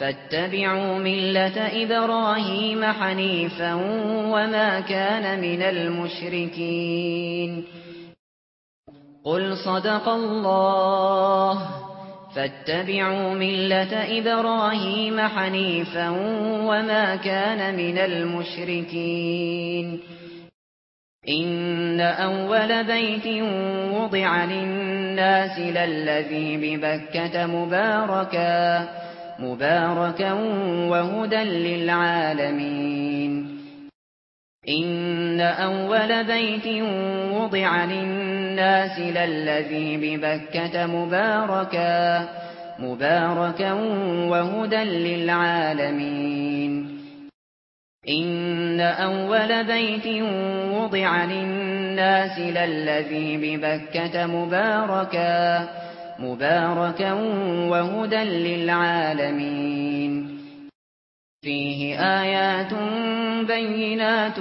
فاتبعوا ملة إبراهيم حنيفا وما كان من المشركين. قل صدق الله. فاتبعوا ملة إبراهيم حنيفا وما كان من المشركين. إن أول بيت وضع للناس للذي ببكة مباركا. مباركا وهدى للعالمين إن أول بيت وضع للناس للذي ببكة مباركا مباركا وهدى للعالمين۔ إن أول بيت وضع للناس للذي ببكة مباركا مباركا وهدى للعالمين فيه آيات بينات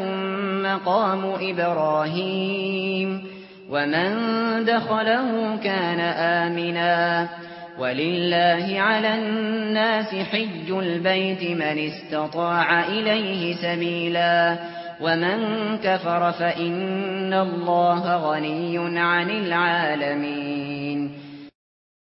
مقام إبراهيم ومن دخله كان آمنا۔ ولله على الناس حج البيت من استطاع إليه سبيلا۔ ومن كفر فإن الله غني عن العالمين۔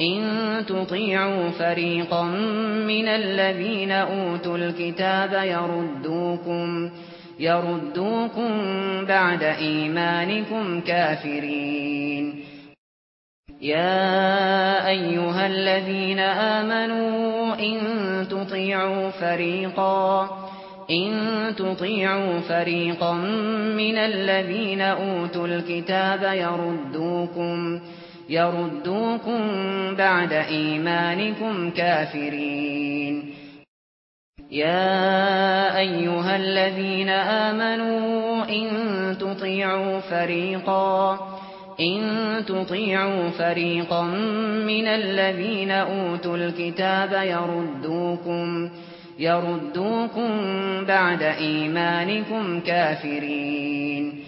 إن تطيعوا فريقا من الذين أوتوا الكتاب يردوكم يردوكم بعد إيمانكم كافرين. يا أيها الذين آمنوا إن تطيعوا فريقا إن تطيعوا فريقا من الذين أوتوا الكتاب يردوكم يردوكم يردوكم بعد إيمانكم كافرين يا أيها الذين آمنوا إن تطيعوا فريقا إن تطيعوا فريقا من الذين أوتوا الكتاب يردوكم يردوكم بعد إيمانكم كافرين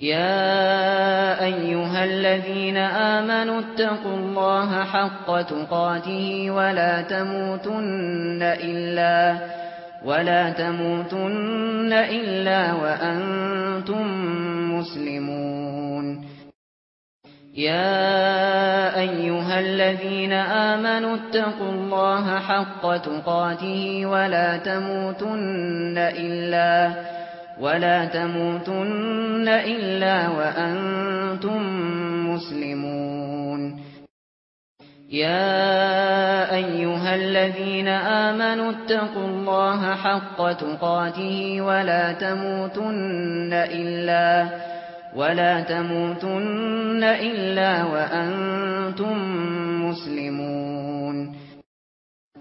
يا ايها الذين امنوا اتقوا الله حق تقاته ولا تموتن الا ولا تموتن الا وأنتم مسلمون يا ايها الذين امنوا اتقوا الله حق تقاته ولا تموتن الا وأنتم مسلمون ولا تموتن إلا وأنتم مسلمون. يا أيها الذين آمنوا اتقوا الله حق تقاته ولا تموتن إلا ولا تموتن إلا وأنتم مسلمون.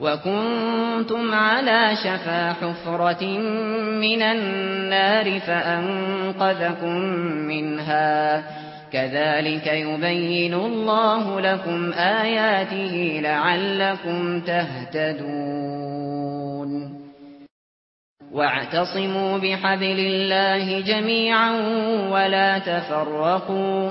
وَكُنْتُمْ عَلَى شَفَا حُفْرَةٍ مِنَ النَّارِ فَأَنقَذَكُم مِّنْهَا كَذَلِكَ يُبَيِّنُ اللَّهُ لَكُمْ آيَاتِهِ لَعَلَّكُمْ تَهْتَدُونَ وَاعْتَصِمُوا بِحَبْلِ اللَّهِ جَمِيعًا وَلَا تَفَرَّقُوا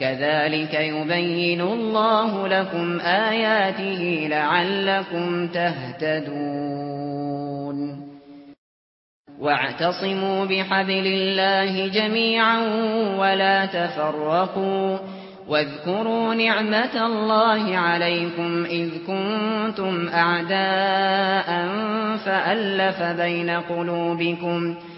كذلك يبين الله لكم آياته لعلكم تهتدون. واعتصموا بحبل الله جميعا ولا تفرقوا واذكروا نعمة الله عليكم إذ كنتم أعداء فألف بين قلوبكم وإذ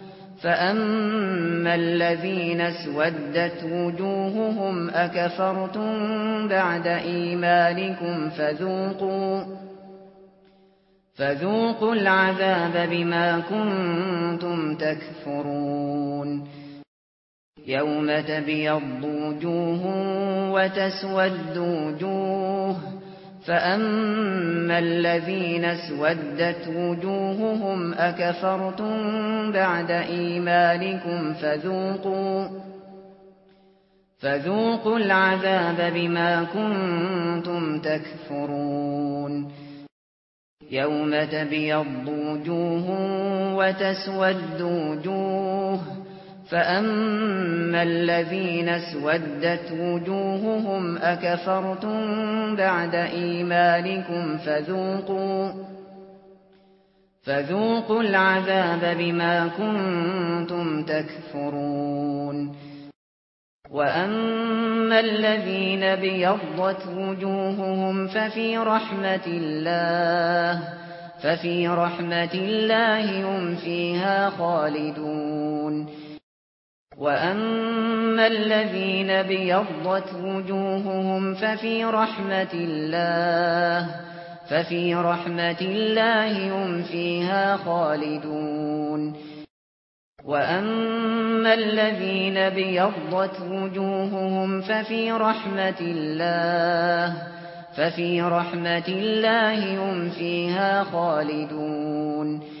فأما الذين اسودت وجوههم أكفرتم بعد إيمانكم فذوقوا فذوقوا العذاب بما كنتم تكفرون يوم تبيض وجوه وتسود وجوه فأما الذين اسودت وجوههم أكفرتم بعد إيمانكم فذوقوا فذوقوا العذاب بما كنتم تكفرون يوم تبيض وجوه وتسود وجوه فأما الذين اسودت وجوههم أكفرتم بعد إيمانكم فذوقوا فذوقوا العذاب بما كنتم تكفرون وأما الذين بيضت وجوههم ففي رحمة الله ففي رحمة الله هم فيها خالدون وَأَمَّا الَّذِينَ بِيَضَّتْ وُجُوهُهُمْ فَفِي رَحْمَةِ اللَّهِ فَفِي رَحْمَةِ اللَّهِ هُمْ فِيهَا خَالِدُونَ وَأَمَّا الَّذِينَ بِيَضَّتْ وُجُوهُهُمْ فَفِي رَحْمَةِ اللَّهِ فَفِي رَحْمَةِ اللَّهِ هُمْ فِيهَا خَالِدُونَ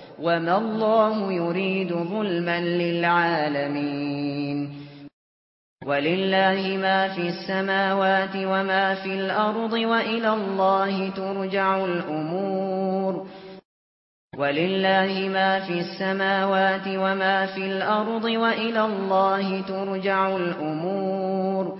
وما الله يريد ظلما للعالمين ولله ما في السماوات وما في الأرض وإلى الله ترجع الأمور ولله ما في السماوات وما في الأرض وإلى الله ترجع الأمور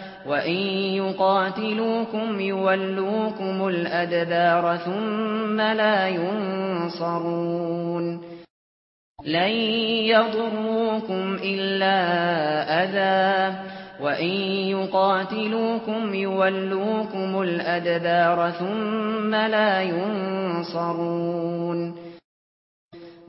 وَإِن يُقَاتِلُوكُمْ يُوَلُّوكُمُ الْأَدْبَارَ ثُمَّ لَا يُنصَرُونَ لَن يَضُرُّوكُمْ إِلَّا أَذًى وَإِن يُقَاتِلُوكُمْ يُوَلُّوكُمُ الْأَدْبَارَ ثُمَّ لَا يُنصَرُونَ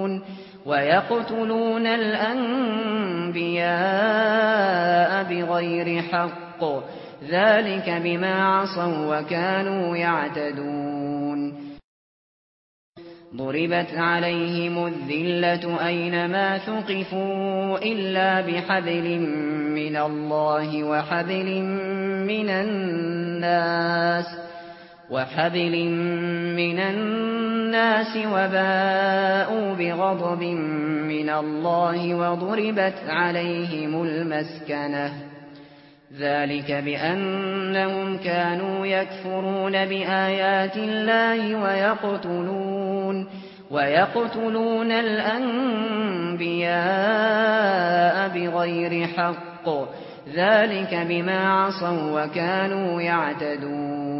يَعْلَمُونَ وَيَقْتُلُونَ الْأَنْبِيَاءَ بِغَيْرِ حَقٍّ. ذَلِكَ بِمَا عَصَوا وَكَانُوا يَعْتَدُونَ. ضُرِبَتْ عَلَيْهِمُ الذِّلَّةُ أَيْنَمَا ثُقِفُوا إِلَّا بِحَبْلٍ مِّنَ اللَّهِ وَحَبْلٍ مِّنَ النَّاسِ. وحبل من الناس وباءوا بغضب من الله وضربت عليهم المسكنة ذلك بأنهم كانوا يكفرون بآيات الله ويقتلون ويقتلون الأنبياء بغير حق ذلك بما عصوا وكانوا يعتدون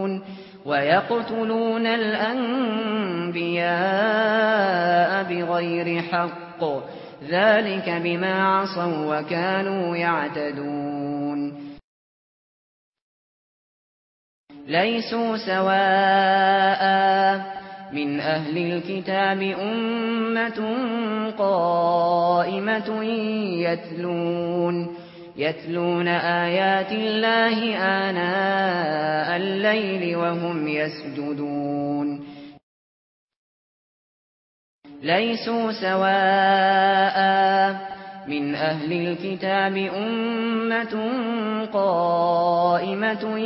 يَعْلَمُونَ وَيَقْتُلُونَ الْأَنْبِيَاءَ بِغَيْرِ حَقٍّ. ذَلِكَ بِمَا عَصَوا وَكَانُوا يَعْتَدُونَ. لَيْسُوا سَوَاءً مِنْ أَهْلِ الْكِتَابِ أُمَّةٌ قَائِمَةٌ يَتْلُونَ. يتلون آيات الله آناء الليل وهم يسجدون ليسوا سواء من أهل الكتاب أمة قائمة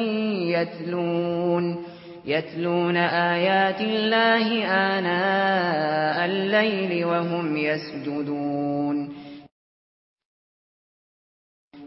يتلون يتلون آيات الله آناء الليل وهم يسجدون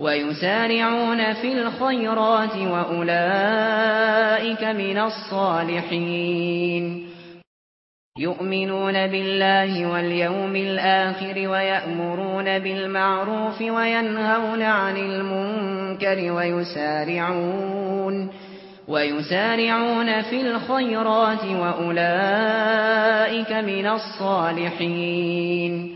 ويسارعون في الخيرات وأولئك من الصالحين. يؤمنون بالله واليوم الآخر ويأمرون بالمعروف وينهون عن المنكر ويسارعون ويسارعون في الخيرات وأولئك من الصالحين.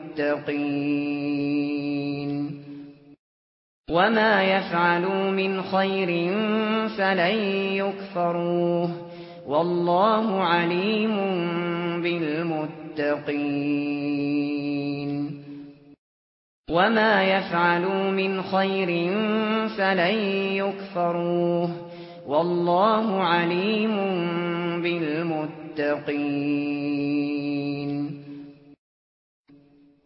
للمتقين. وما يفعلوا من خير فلن يكفروه. والله عليم بالمتقين. وما يفعلوا من خير فلن يكفروه. والله عليم بالمتقين.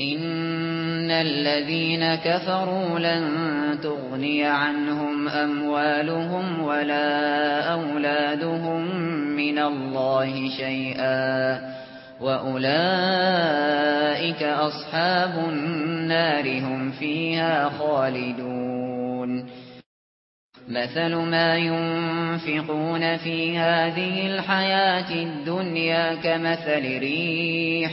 ان الذين كفروا لن تغني عنهم اموالهم ولا اولادهم من الله شيئا واولئك اصحاب النار هم فيها خالدون مثل ما ينفقون في هذه الحياة الدنيا كمثل ريح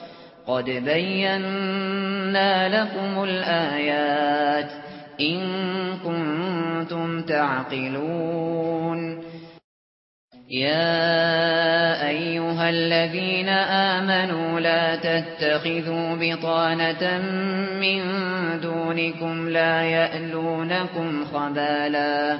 قد بينا لكم الآيات إن كنتم تعقلون. يا أيها الذين آمنوا لا تتخذوا بطانة من دونكم لا يألونكم خبالاً.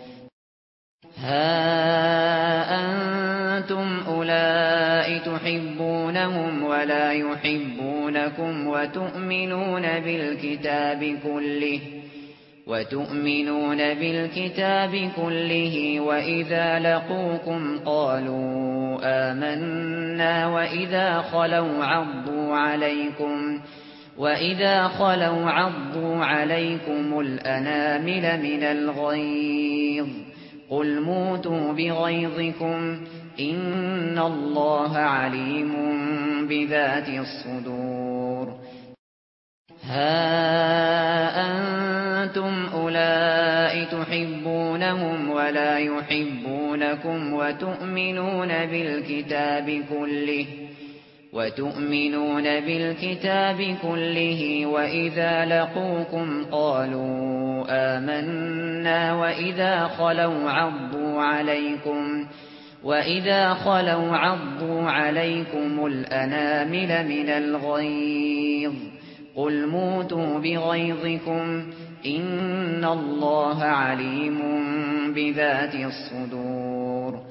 ها أنتم أولئي تحبونهم ولا يحبونكم وتؤمنون بالكتاب كله وتؤمنون بالكتاب كله وإذا لقوكم قالوا آمنا وإذا خلو عضوا عليكم وَإِذَا خلو عَضُّوا عَلَيْكُمُ الْأَنَامِلَ مِنَ الْغَيْظِ قل موتوا بغيظكم ان الله عليم بذات الصدور ها أنتم اولئك تحبونهم ولا يحبونكم وتؤمنون بالكتاب كله وَتُؤْمِنُونَ بِالْكِتَابِ كُلِّهِ وَإِذَا لَقُوكُمْ قَالُوا آمَنَّا وَإِذَا خَلَوْا عَضُّوا عَلَيْكُمْ وَإِذَا خَلَوْا عَضُّوا عَلَيْكُمُ الْأَنَامِلَ مِنَ الْغَيْظِ قُلْ مُوتُوا بِغَيْظِكُمْ إِنَّ اللَّهَ عَلِيمٌ بِذَاتِ الصُّدُورِ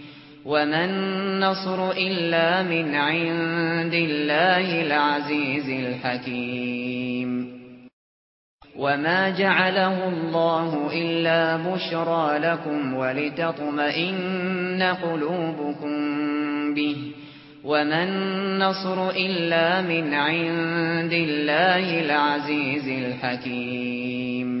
وَمَن نَّصْرُ إِلَّا مِنْ عِندِ اللَّهِ الْعَزِيزِ الْحَكِيمِ وَمَا جَعَلَهُ اللَّهُ إِلَّا بُشْرَى لَكُمْ وَلِتَطْمَئِنَّ قُلُوبُكُمْ بِهِ وَمَا النَّصْرُ إِلَّا مِنْ عِندِ اللَّهِ الْعَزِيزِ الْحَكِيمِ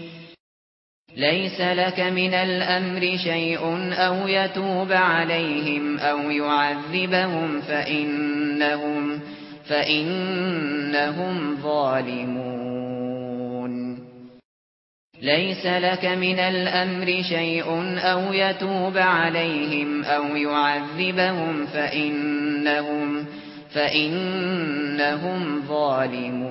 ليس لك من الأمر شيء أو يتوب عليهم أو يعذبهم فإنهم, فإنهم ظالمون. ليس لك من الأمر شيء أو يتوب عليهم أو يعذبهم فإنهم, فإنهم ظالمون.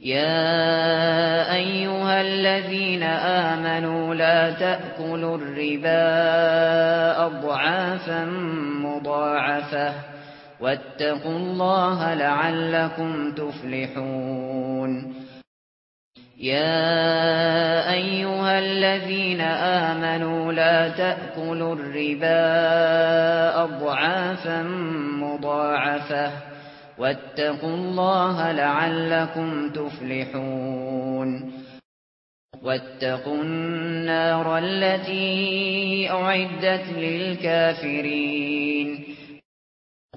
يا ايها الذين امنوا لا تاكلوا الربا اضعافا مضاعفه واتقوا الله لعلكم تفلحون يا ايها الذين امنوا لا تاكلوا الربا اضعافا مضاعفه واتقوا الله لعلكم تفلحون. واتقوا النار التي أعدت للكافرين.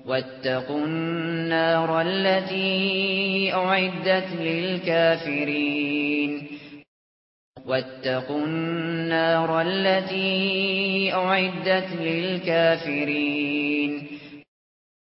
واتقوا النار التي أعدت للكافرين. واتقوا النار التي أعدت للكافرين.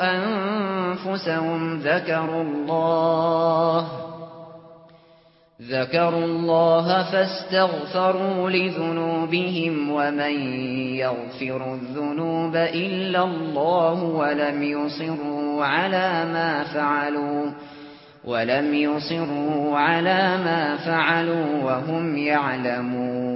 أنفسهم ذكروا الله ذكروا الله فاستغفروا لذنوبهم ومن يغفر الذنوب إلا الله ولم يصروا على ما فعلوا ولم يصروا على ما فعلوا وهم يعلمون.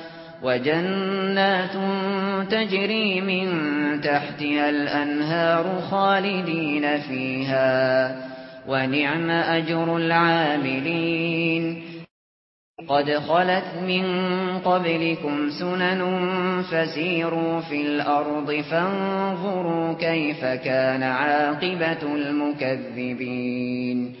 وَجَنَّاتٌ تَجْرِي مِن تَحْتِهَا الْأَنْهَارُ خَالِدِينَ فِيهَا. وَنِعْمَ أَجْرُ الْعَامِلِينَ. قَدْ خَلَتْ مِن قَبْلِكُمْ سُنَنٌ فَسِيرُوا فِي الْأَرْضِ فَانظُرُوا كَيْفَ كَانَ عَاقِبَةُ الْمُكَذِّبِينَ.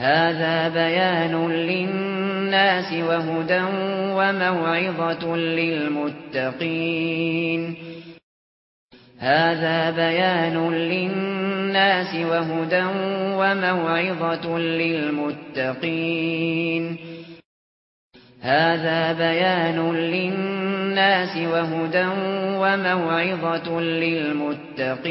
هذا بيان للناس وهدى وموعظة للمتقين. هذا بيان للناس وهدى وموعظة للمتقين. هذا بيان للناس وهدى وموعظة للمتقين.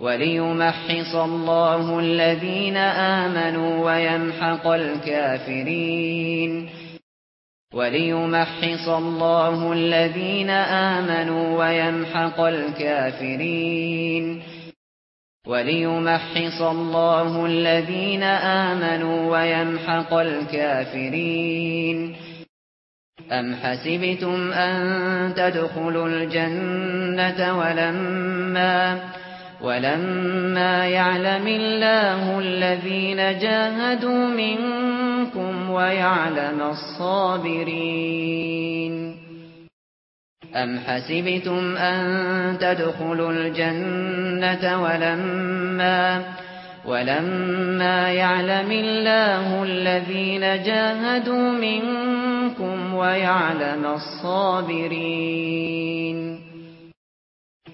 وليمحص الله الذين آمنوا ويمحق الكافرين. وليمحص الله الذين آمنوا ويمحق الكافرين. وليمحص الله الذين آمنوا ويمحق الكافرين. أم حسبتم أن تدخلوا الجنة ولما ولما يعلم الله الذين جاهدوا منكم ويعلم الصابرين أم حسبتم أن تدخلوا الجنة ولما ولما يعلم الله الذين جاهدوا منكم ويعلم الصابرين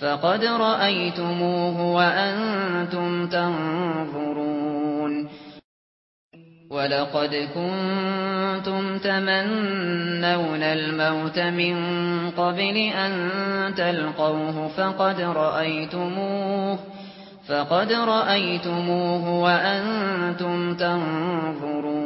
فقد رأيتموه وأنتم تنظرون. ولقد كنتم تمنون الموت من قبل أن تلقوه فقد رأيتموه فقد رأيتموه وأنتم تنظرون.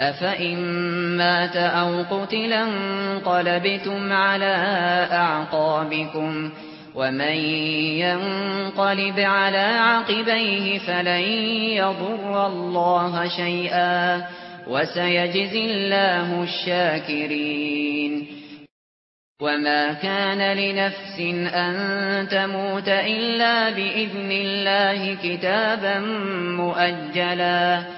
أفإن مات أو قتلا قلبتم على أعقابكم ومن ينقلب على عقبيه فلن يضر الله شيئا وسيجزي الله الشاكرين وما كان لنفس أن تموت إلا بإذن الله كتابا مؤجلاً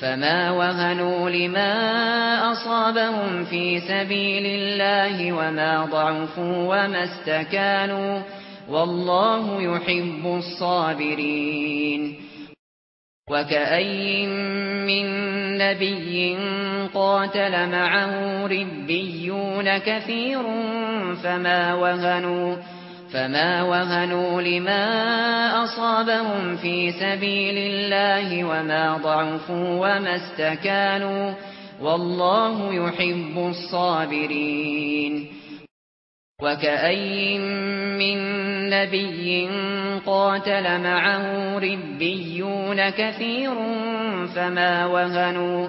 فما وهنوا لما أصابهم في سبيل الله وما ضعفوا وما استكانوا والله يحب الصابرين وكأي من نبي قاتل معه ربيون كثير فما وهنوا فما وهنوا لما أصابهم في سبيل الله وما ضعفوا وما استكانوا والله يحب الصابرين وكأي من نبي قاتل معه ربيون كثير فما وهنوا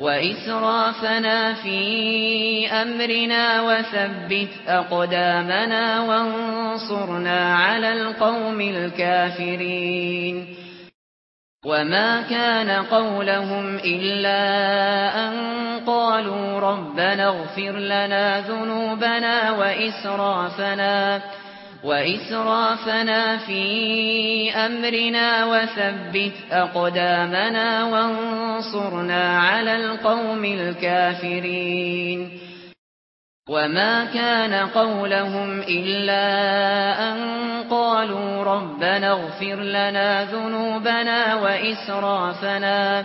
وإسرافنا في أمرنا وثبت أقدامنا وانصرنا على القوم الكافرين. وما كان قولهم إلا أن قالوا ربنا اغفر لنا ذنوبنا وإسرافنا. وإسرافنا وإسرافنا في أمرنا وثبت أقدامنا وانصرنا على القوم الكافرين. وما كان قولهم إلا أن قالوا ربنا اغفر لنا ذنوبنا وإسرافنا. وإسرافنا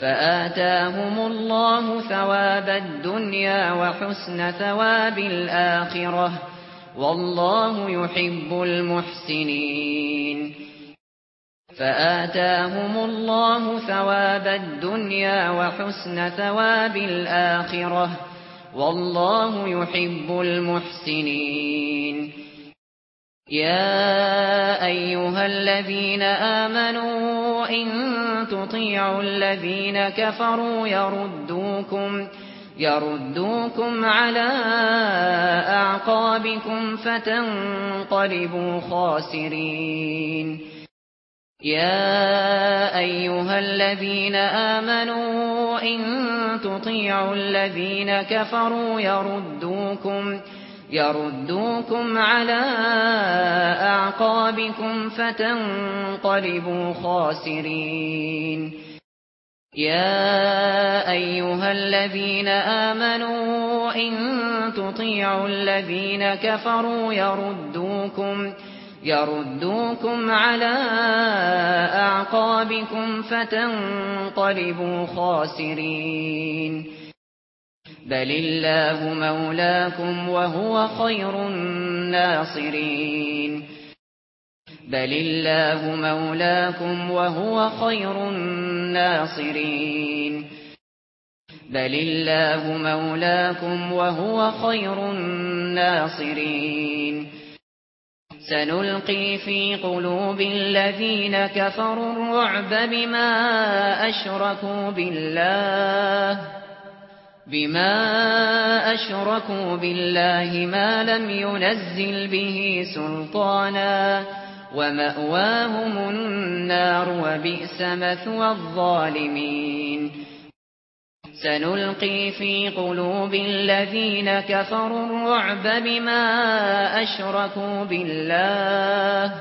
فآتاهم الله ثواب الدنيا وحسن ثواب الآخرة. والله يحب المحسنين. فآتاهم الله ثواب الدنيا وحسن ثواب الآخرة. والله يحب المحسنين. يا ايها الذين امنوا ان تطيعوا الذين كفروا يردوكم يردوكم على اعقابكم فتنقلبوا خاسرين يا ايها الذين امنوا ان تطيعوا الذين كفروا يردوكم على يردوكم على أعقابكم فتنقلبوا خاسرين يا أيها الذين آمنوا إن تطيعوا الذين كفروا يردوكم يردوكم على أعقابكم فتنقلبوا خاسرين بل الله مولاكم وهو خير الناصرين بل الله مولاكم وهو خير الناصرين بل الله مولاكم وهو خير الناصرين سنلقي في قلوب الذين كفروا الرعب بما اشركوا بالله بما اشركوا بالله ما لم ينزل به سلطانا ومأواهم النار وبئس مثوى الظالمين سنلقي في قلوب الذين كفروا الرعب بما اشركوا بالله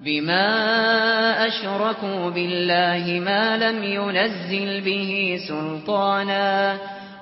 بما اشركوا بالله ما لم ينزل به سلطانا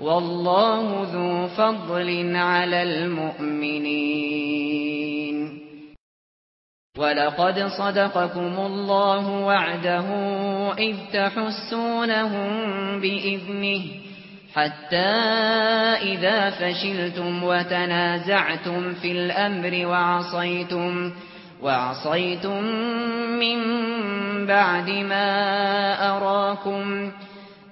والله ذو فضل على المؤمنين. ولقد صدقكم الله وعده إذ تحسونهم بإذنه حتى إذا فشلتم وتنازعتم في الأمر وعصيتم وعصيتم من بعد ما أراكم وعصيتم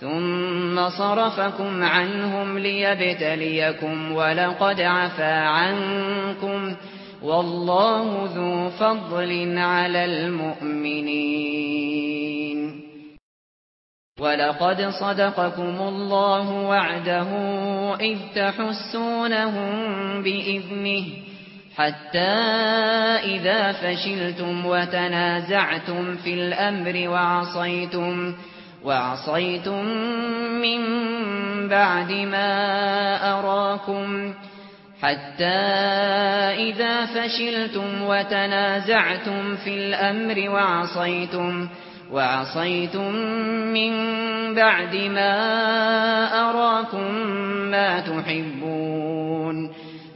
ثُمَّ صَرَفَكُمْ عَنْهُمْ لِيَبْتَلِيَكُمْ وَلَقَدْ عَفَا عَنْكُمْ وَاللَّهُ ذُو فَضْلٍ عَلَى الْمُؤْمِنِينَ. وَلَقَدْ صَدَقَكُمُ اللَّهُ وَعْدَهُ إِذْ تَحُسُّونَهُم بِإِذْنِهِ حَتَّى إِذَا فَشِلْتُمْ وَتَنَازَعْتُمْ فِي الْأَمْرِ وَعَصَيْتُمْ وعصيتم من بعد ما أراكم حتى إذا فشلتم وتنازعتم في الأمر وعصيتم وعصيتم من بعد ما أراكم ما تحبون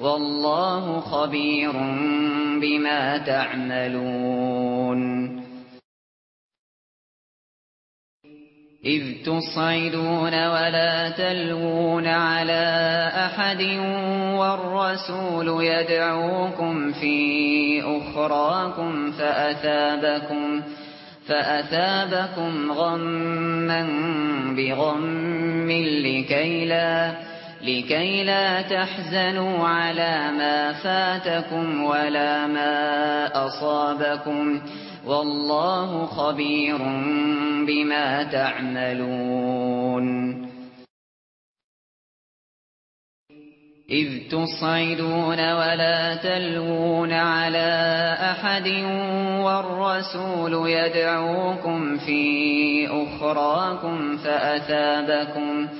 والله خبير بما تعملون. إذ تصعدون ولا تلوون على أحد والرسول يدعوكم في أخراكم فأثابكم فأثابكم غما بغم لكي لا لكي لا تحزنوا على ما فاتكم ولا ما أصابكم والله خبير بما تعملون إذ تصعدون ولا تلوون على أحد والرسول يدعوكم في أخراكم فأثابكم فأثابكم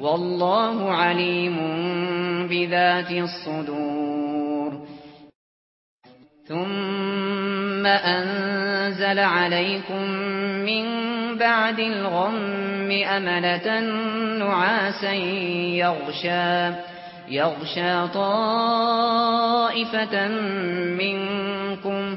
والله عليم بذات الصدور. ثم أنزل عليكم من بعد الغم أملة نعاسا يغشى يغشى طائفة منكم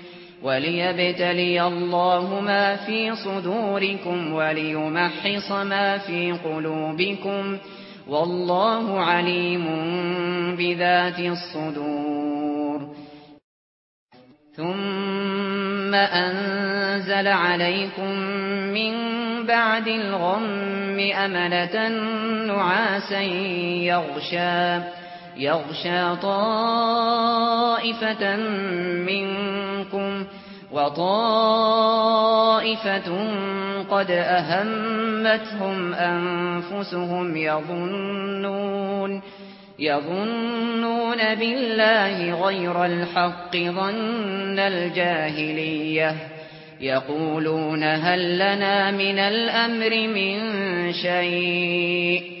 وليبتلي الله ما في صدوركم وليمحص ما في قلوبكم والله عليم بذات الصدور. ثم أنزل عليكم من بعد الغم أمنة نعاسا يغشى يغشى طائفة منكم وطائفة قد أهمتهم أنفسهم يظنون يظنون بالله غير الحق ظن الجاهلية يقولون هل لنا من الأمر من شيء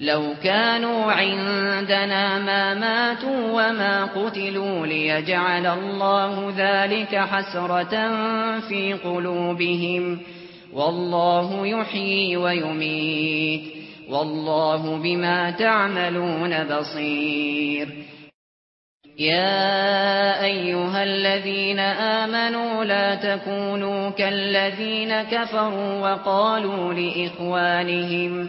لو كانوا عندنا ما ماتوا وما قتلوا ليجعل الله ذلك حسرة في قلوبهم. والله يحيي ويميت. والله بما تعملون بصير. يا أيها الذين آمنوا لا تكونوا كالذين كفروا وقالوا لإخوانهم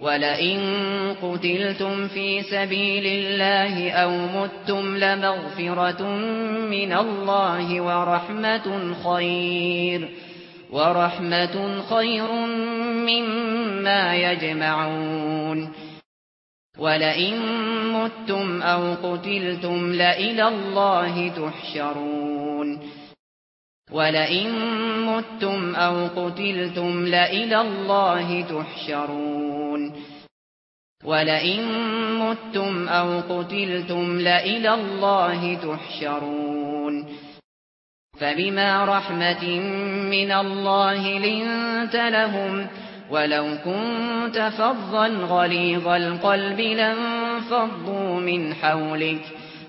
ولئن قتلتم في سبيل الله أو متتم لمغفرة من الله ورحمة خير ورحمة خير مما يجمعون ولئن متتم أو قتلتم لإلى الله تحشرون ولئن متتم أو قتلتم لإلى الله تحشرون تُرْجَعُونَ وَلَئِن مُتُّمْ أَوْ قُتِلْتُمْ لَإِلَى اللَّهِ تُحْشَرُونَ. فَبِمَا رَحْمَةٍ مِنْ اللَّهِ لِنْتَ لَهُمْ. وَلَوْ كُنْتَ فَظًّا غَلِيظَ الْقَلْبِ لَانفَضُّوا مِنْ حَوْلِكَ.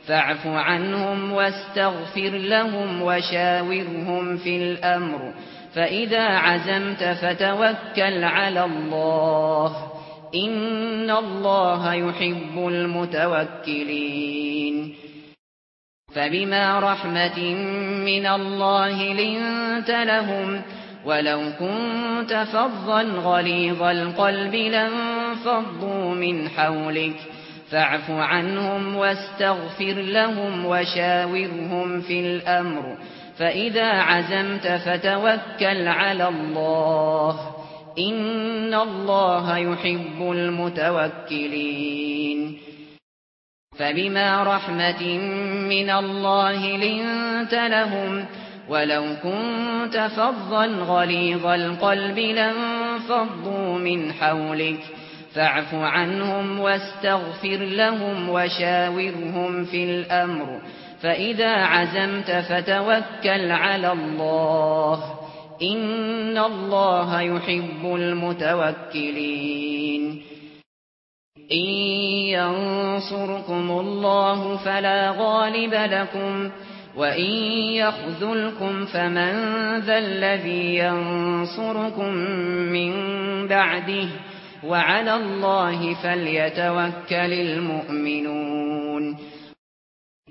فَاعْفُ عَنْهُمْ وَاسْتَغْفِرْ لَهُمْ وَشَاوِرْهُمْ فِي الْأَمْرِ. فَإِذَا عَزَمْتَ فَتَوَكَّلْ عَلَى اللَّهِ. ان الله يحب المتوكلين فبما رحمه من الله لنت لهم ولو كنت فظا غليظ القلب لانفضوا من حولك فاعف عنهم واستغفر لهم وشاورهم في الامر فاذا عزمت فتوكل على الله ان الله يحب المتوكلين فبما رحمه من الله لنت لهم ولو كنت فظا غليظ القلب لانفضوا من حولك فاعف عنهم واستغفر لهم وشاورهم في الامر فاذا عزمت فتوكل على الله ان الله يحب المتوكلين ان ينصركم الله فلا غالب لكم وان يخذلكم فمن ذا الذي ينصركم من بعده وعلى الله فليتوكل المؤمنون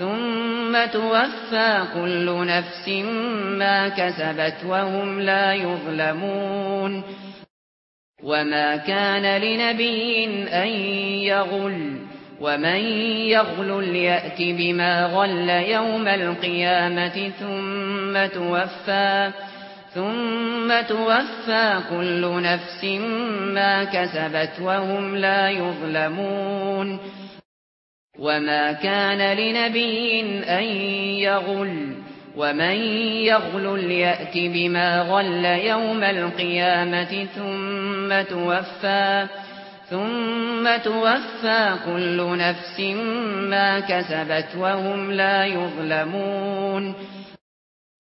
ثم توفى كل نفس ما كسبت وهم لا يظلمون وما كان لنبي أن يغل ومن يغل يَأْتِ بما غل يوم القيامة ثم توفى ثم توفى كل نفس ما كسبت وهم لا يظلمون وما كان لنبي ان يغل ومن يَغْلُلْ يأت بما غل يوم القيامة ثم توفى ثم توفى كل نفس ما كسبت وهم لا يظلمون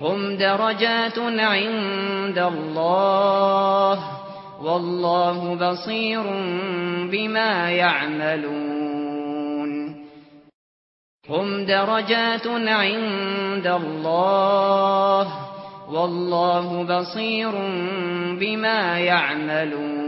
هم درجات عند الله والله بصير بما يعملون. هم درجات عند الله والله بصير بما يعملون.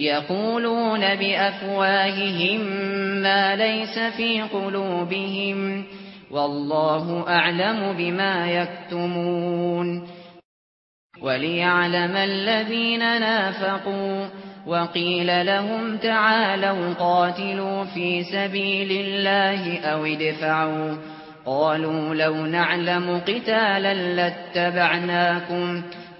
يقولون بأفواههم ما ليس في قلوبهم والله أعلم بما يكتمون وليعلم الذين نافقوا وقيل لهم تعالوا قاتلوا في سبيل الله أو ادفعوا قالوا لو نعلم قتالا لاتبعناكم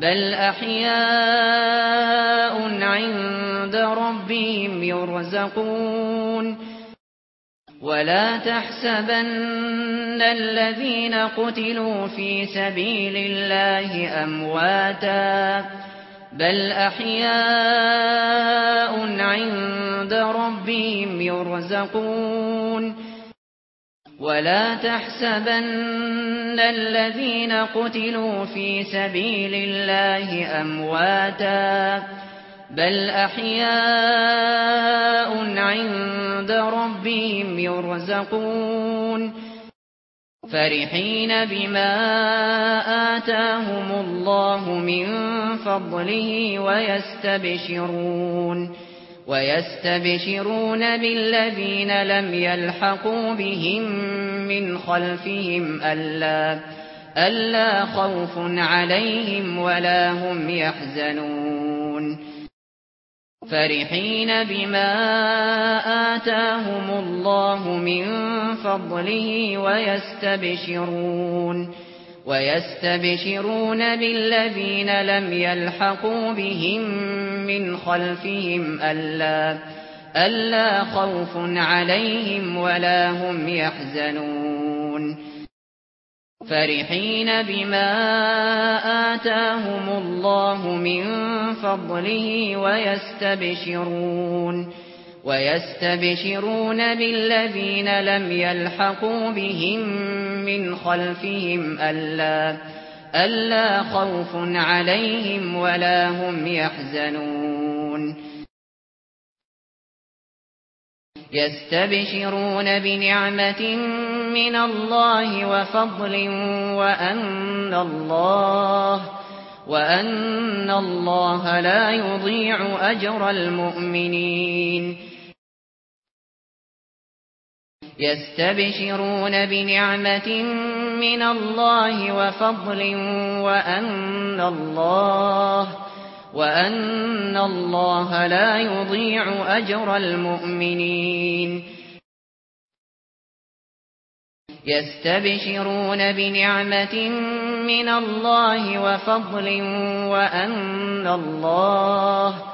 بل أحياء عند ربهم يرزقون. ولا تحسبن الذين قتلوا في سبيل الله أمواتا. بل أحياء عند ربهم يرزقون. ولا تحسبن الذين قتلوا في سبيل الله أمواتا بل أحياء عند ربهم يرزقون. فرحين بما آتاهم الله من فضله ويستبشرون. ويستبشرون بالذين لم يلحقوا بهم من خلفهم ألا, ألا خوف عليهم ولا هم يحزنون. فرحين بما آتاهم الله من فضله ويستبشرون. ويستبشرون بالذين لم يلحقوا بهم من خلفهم ألا, ألا خوف عليهم ولا هم يحزنون فرحين بما آتاهم الله من فضله ويستبشرون ويستبشرون بالذين لم يلحقوا بهم من خلفهم ألا, ألا خوف عليهم ولا هم يحزنون. يستبشرون بنعمة من الله وفضل وأن الله وأن الله لا يضيع أجر المؤمنين. يستبشرون بنعمة من الله وفضل وأن الله وأن الله لا يضيع أجر المؤمنين. يستبشرون بنعمة من الله وفضل وأن الله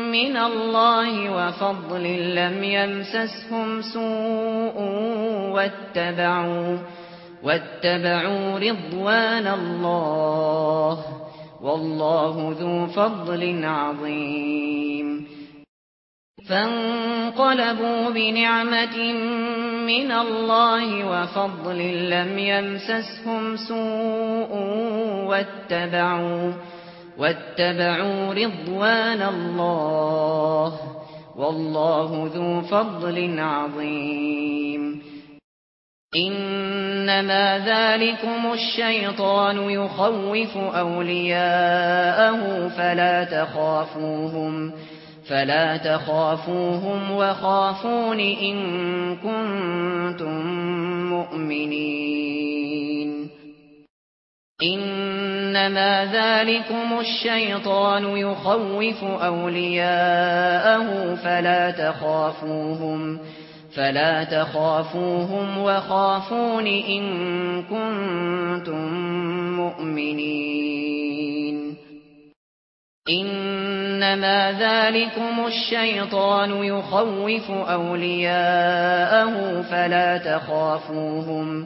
مِنَ اللَّهِ وَفَضْلٍ لَّمْ يَمْسَسْهُمْ سُوءٌ وَاتَّبَعُوا وَاتَّبَعُوا رِضْوَانَ اللَّهِ. وَاللَّهُ ذُو فَضْلٍ عَظِيمٍ. فَانقَلَبُوا بِنِعْمَةٍ مِنَ اللَّهِ وَفَضْلٍ لَّمْ يَمْسَسْهُمْ سُوءٌ وَاتَّبَعُوا. واتبعوا رضوان الله والله ذو فضل عظيم. إنما ذلكم الشيطان يخوف أولياءه فلا تخافوهم فلا تخافوهم وخافون إن كنتم مؤمنين. إنما ذلكم الشيطان يخوف أولياءه فلا تخافوهم فلا تخافوهم وخافون إن كنتم مؤمنين إنما ذلكم الشيطان يخوف أولياءه فلا تخافوهم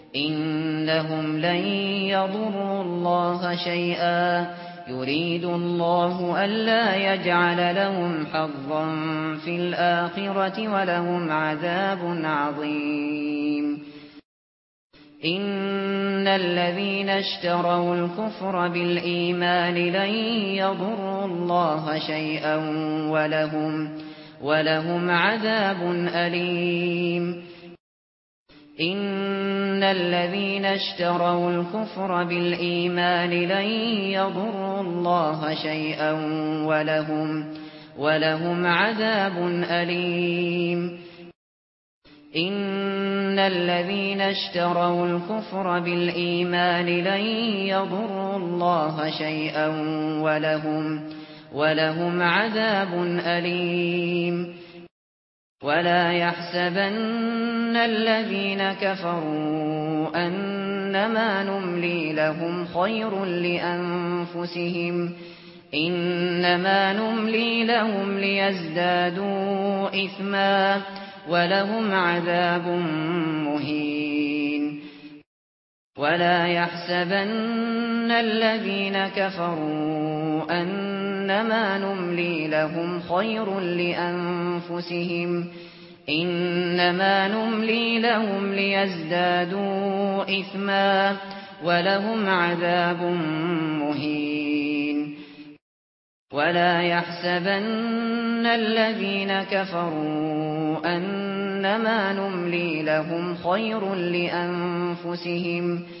إنهم لن يضروا الله شيئا. يريد الله ألا يجعل لهم حظا في الآخرة ولهم عذاب عظيم. إن الذين اشتروا الكفر بالإيمان لن يضروا الله شيئا ولهم ولهم عذاب أليم. ان الذين اشتروا الكفر بالايمان لن يضروا الله شيئا ولهم ولهم عذاب اليم ان الذين اشتروا الكفر بالايمان لن يضروا الله شيئا ولهم ولهم عذاب اليم ولا يحسبن الذين كفروا انما نملي لهم خير لانفسهم انما نملي لهم ليزدادوا اثما ولهم عذاب مهين ولا يحسبن الذين كفروا ان إنما نملي لهم خير لأنفسهم إنما نملي لهم ليزدادوا إثما ولهم عذاب مهين. ولا يحسبن الذين كفروا أنما نملي لهم خير لأنفسهم إنما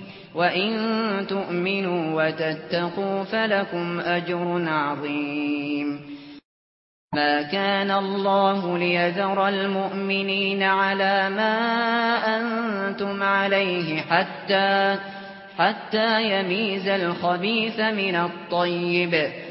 وَإِن تُؤْمِنُوا وَتَتَّقُوا فَلَكُمْ أَجْرٌ عَظِيمٌ. مَا كَانَ اللَّهُ لِيَذَرَ الْمُؤْمِنِينَ عَلَى مَا أَنْتُمْ عَلَيْهِ حَتَّى حَتَّى يَمِيزَ الْخَبِيثَ مِنَ الطَّيِّبِ.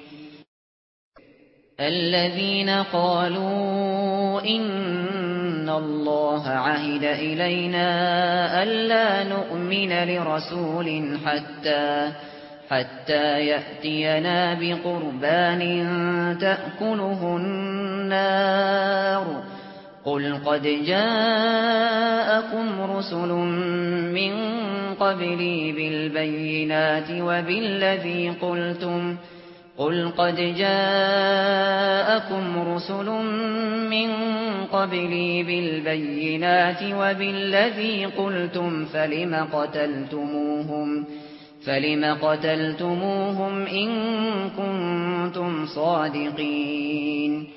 الذين قالوا إن الله عهد إلينا ألا نؤمن لرسول حتى حتى يأتينا بقربان تأكله النار قل قد جاءكم رسل من قبلي بالبينات وبالذي قلتم قل قد جاءكم رسل من قبلي بالبينات وبالذي قلتم فلما قتلتموهم فلما قتلتموهم إن كنتم صادقين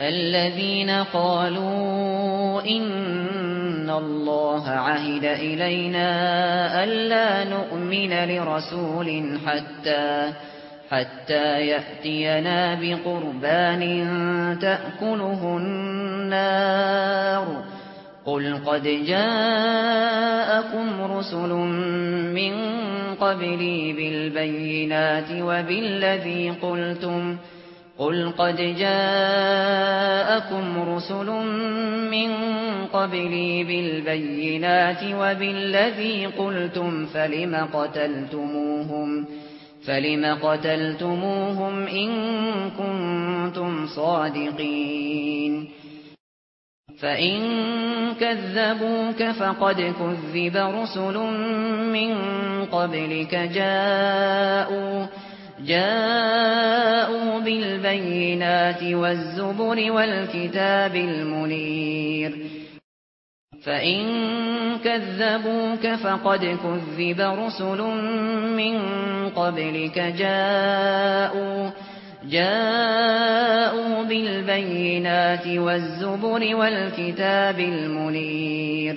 الذين قالوا إن الله عهد إلينا ألا نؤمن لرسول حتى حتى يأتينا بقربان تأكله النار. قل قد جاءكم رسل من قبلي بالبينات وبالذي قلتم قل قد جاءكم رسل من قبلي بالبينات وبالذي قلتم فلما قتلتموهم فلما قتلتموهم إن كنتم صادقين فإن كذبوك فقد كذب رسل من قبلك جاءوا جاءوا بالبينات والزبر والكتاب المنير. فإن كذبوك فقد كذب رسل من قبلك. جاءوا جاءوا بالبينات والزبر والكتاب المنير.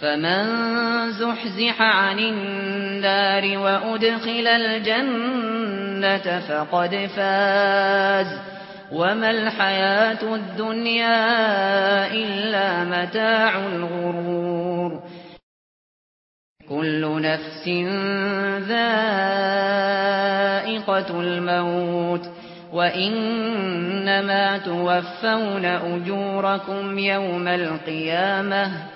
فمن زحزح عن النار وأدخل الجنة فقد فاز. وما الحياة الدنيا إلا متاع الغرور. كل نفس ذائقة الموت. وإنما توفون أجوركم يوم القيامة.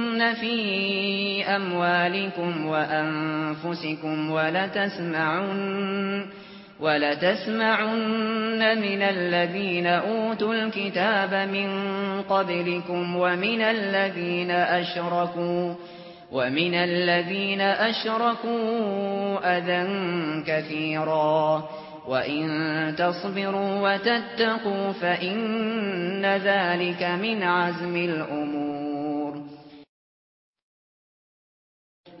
فِي أَمْوَالِكُمْ وَأَنفُسِكُمْ وَلَتَسْمَعُنَّ وَلَتَسْمَعُنَّ مِنَ الَّذِينَ أُوتُوا الْكِتَابَ مِن قَبْلِكُمْ وَمِنَ الَّذِينَ أَشْرَكُوا وَمِنَ الَّذِينَ أَشْرَكُوا اذًا كَثِيرًا وَإِن تَصْبِرُوا وَتَتَّقُوا فَإِنَّ ذَلِكَ مِنْ عَزْمِ الْأُمُورِ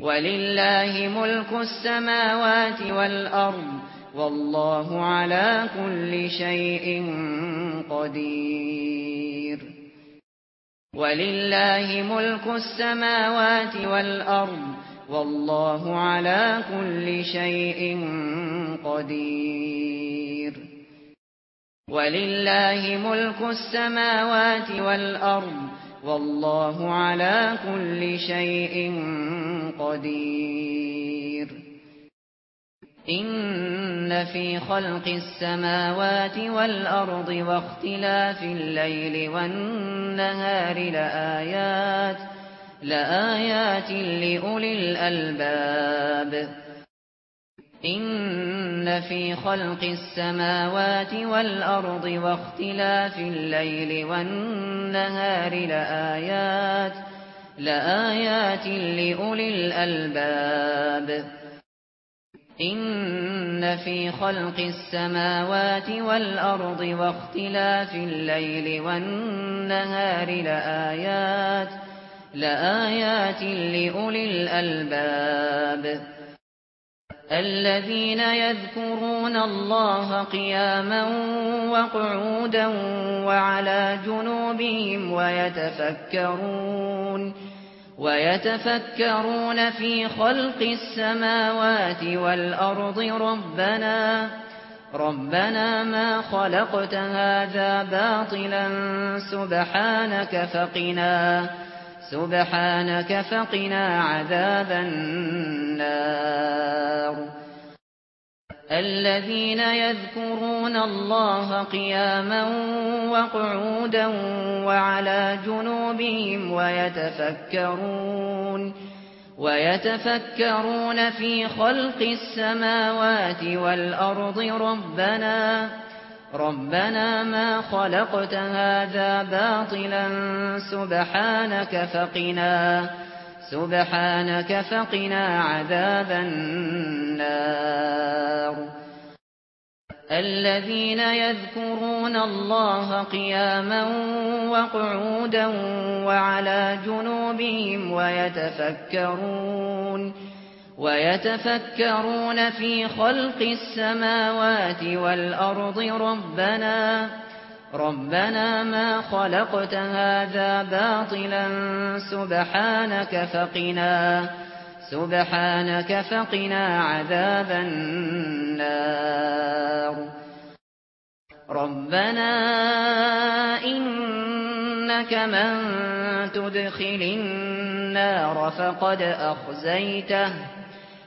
ولله ملك السماوات والأرض والله على كل شيء قدير ولله ملك السماوات والأرض والله على كل شيء قدير ولله ملك السماوات والأرض والله على كل شيء قدير. إن في خلق السماوات والأرض واختلاف الليل والنهار لآيات لآيات لأولي الألباب. إن في خلق السماوات والأرض واختلاف الليل والنهار لآيات لآيات لآيات لأولي الألباب. إن في خلق السماوات والأرض واختلاف الليل والنهار لآيات لآيات لأولي الألباب. الذين يذكرون الله قياما وقعودا وعلى جنوبهم ويتفكرون ويتفكرون في خلق السماوات والأرض ربنا ربنا ما خلقت هذا باطلا سبحانك فقنا سبحانك فقنا عذاب النار. الذين يذكرون الله قياما وقعودا وعلى جنوبهم ويتفكرون ويتفكرون في خلق السماوات والأرض ربنا رَبَّنَا مَا خَلَقْتَ هَذَا بَاطِلًا سُبْحَانَكَ فَقِنَا سُبْحَانَكَ فَقِنَا عَذَابَ النَّارِ. الذين يذكرون الله قياما وقعودا وعلى جنوبهم ويتفكرون. ويتفكرون في خلق السماوات والأرض ربنا ربنا ما خلقت هذا باطلا سبحانك فقنا سبحانك فقنا عذاب النار ربنا إنك من تدخل النار فقد أخزيته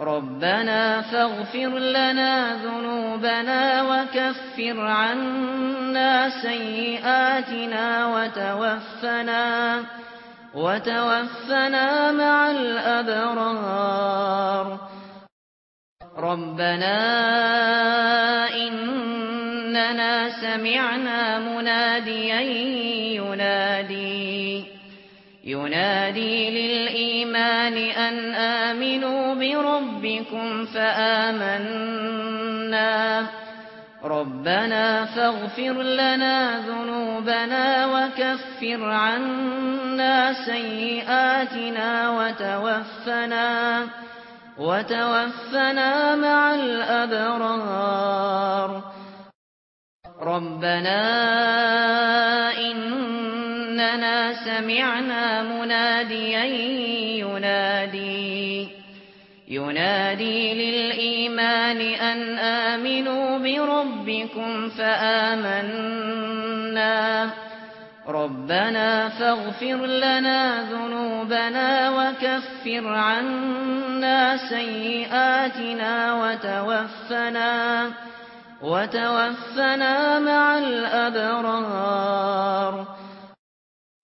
ربنا فاغفر لنا ذنوبنا وكفر عنا سيئاتنا وتوفنا وتوفنا مع الأبرار. ربنا إننا سمعنا مناديا ينادي ينادي للإيمان أن آمنوا بربكم فآمنا. ربنا فاغفر لنا ذنوبنا وكفر عنا سيئاتنا وتوفنا وتوفنا مع الأبرار. ربنا إن إننا سمعنا مناديا ينادي. ينادي للإيمان أن آمنوا بربكم فآمنا. ربنا فاغفر لنا ذنوبنا وكفر عنا سيئاتنا وتوفنا وتوفنا مع الأبرار.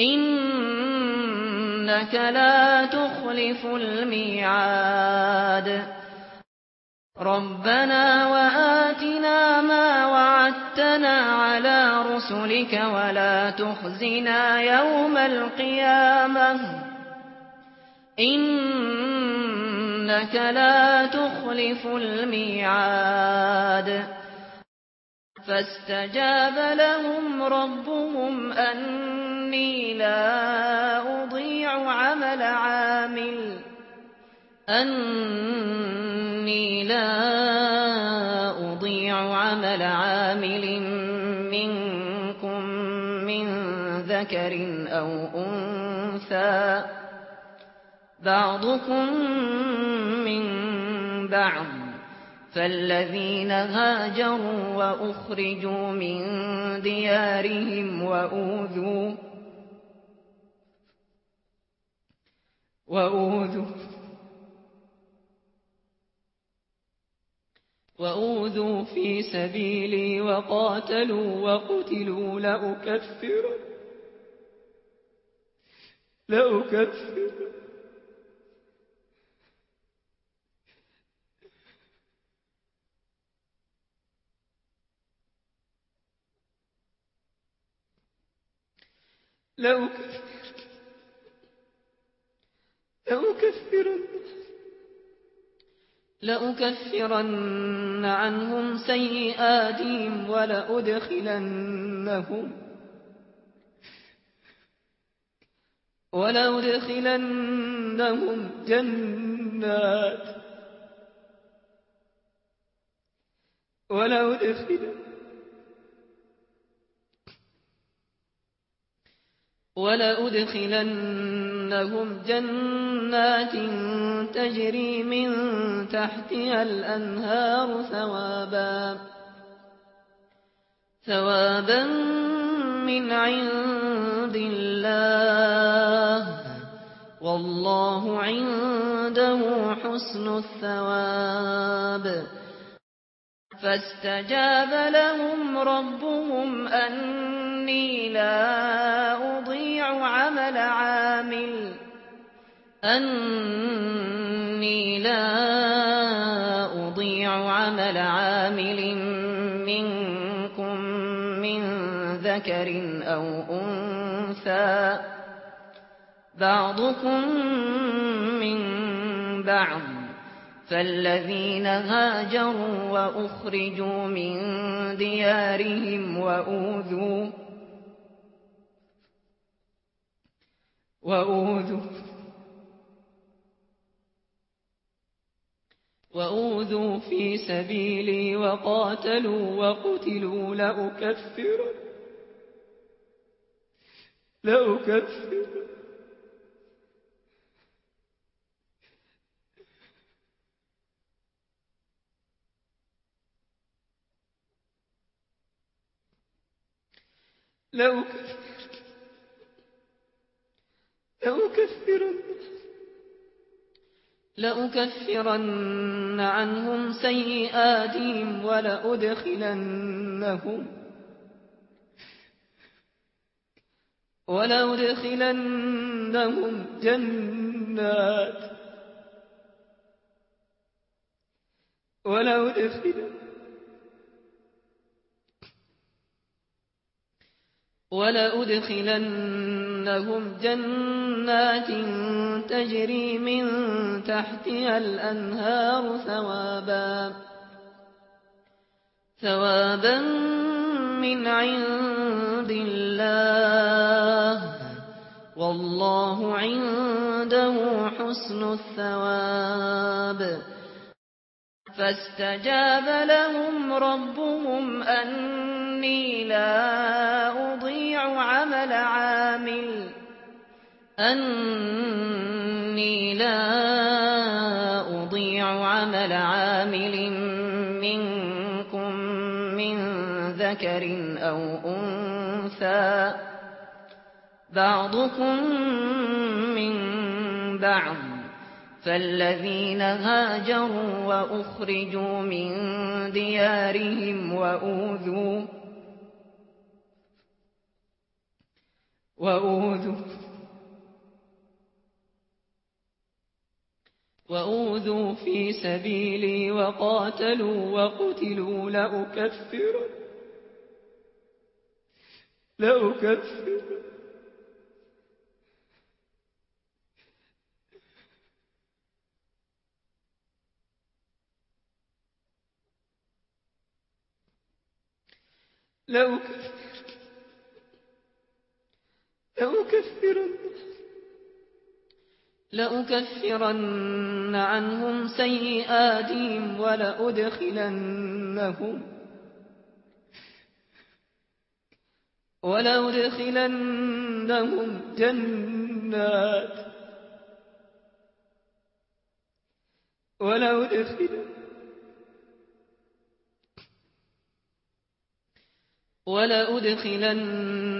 إنك لا تخلف الميعاد. ربنا وآتنا ما وعدتنا على رسلك ولا تخزنا يوم القيامة. إنك لا تخلف الميعاد. فاستجاب لهم ربهم أن إني لا أضيع عمل عامل أني لا أضيع عمل عامل منكم من ذكر أو أنثى بعضكم من بعض فالذين هاجروا وأخرجوا من ديارهم وأوذوا وأوذوا وأوذوا في سبيلي وقاتلوا وقتلوا لأكفر لأكفر لأكفر لأكفرن. عنهم سيئاتهم ولأدخلنهم. ولأدخلنهم جنات. ولأدخلنهم ولأدخلنهم جنات تجري من تحتها الأنهار ثوابا ثوابا من عند الله والله عنده حسن الثواب. فاستجاب لهم ربهم أن إني لا أضيع عمل عامل. أني لا أضيع عمل عامل منكم من ذكر أو أنثى. بعضكم من بعض. فالذين هاجروا وأخرجوا من ديارهم وأوذوا وأوذوا وأوذوا في سبيلي وقاتلوا وقتلوا لأكفر لأكفر لأكفر لأكفرن. عنهم سيئاتهم ولأدخلنهم ولأدخلنهم جنات. ولأدخلنهم ولأدخلن لهم جنات تجري من تحتها الأنهار ثوابا ثوابا من عند الله والله عنده حسن الثواب. فاستجاب لهم ربهم أن إني لا أضيع عمل عامل أني لا أضيع عمل عامل منكم من ذكر أو أنثى بعضكم من بعض فالذين هاجروا وأخرجوا من ديارهم وأوذوا وأوذوا وأوذوا في سبيلي وقاتلوا وقتلوا لأكفر لأكفر لأكفر لأكفرن. عنهم سيئاتهم ولأدخلنهم. ولأدخلنهم جنات. ولأدخلنهم ولا ادخلن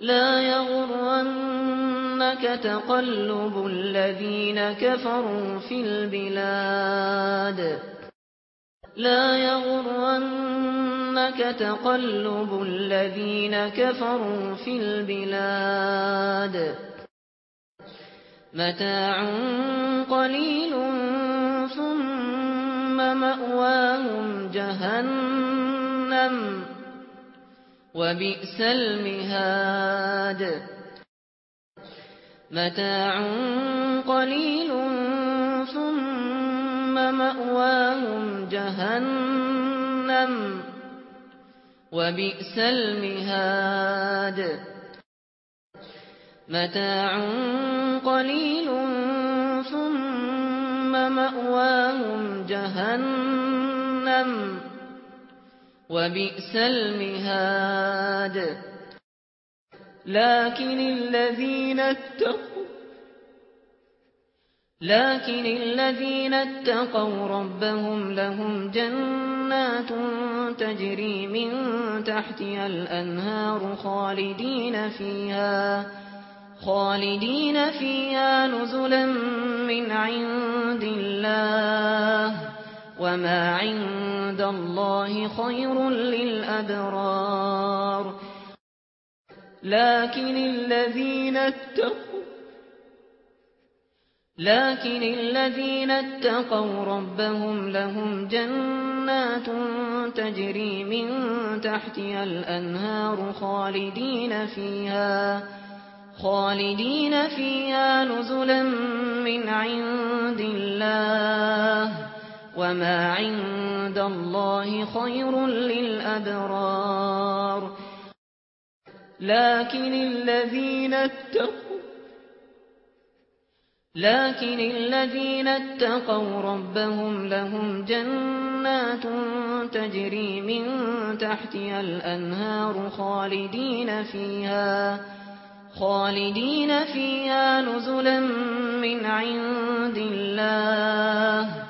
لا يغرنك تقلب الذين كفروا في البلاد. لا يغرنك تقلب الذين كفروا في البلاد. متاع قليل ثم مأواهم جهنم. وبئس المهاد. متاع قليل ثم مأواهم جهنم. وبئس المهاد. متاع قليل ثم مأواهم جهنم. وبئس المهاد. لكن الذين اتقوا لكن الذين اتقوا ربهم لهم جنات تجري من تحتها الأنهار خالدين فيها خالدين فيها نزلا من عند الله. وما عند الله خير للأبرار لكن الذين اتقوا لكن الذين اتقوا ربهم لهم جنات تجري من تحتها الأنهار خالدين فيها خالدين فيها نزلا من عند الله وما عند الله خير للأبرار لكن الذين اتقوا لكن الذين اتقوا ربهم لهم جنات تجري من تحتها الأنهار خالدين فيها خالدين فيها نزلا من عند الله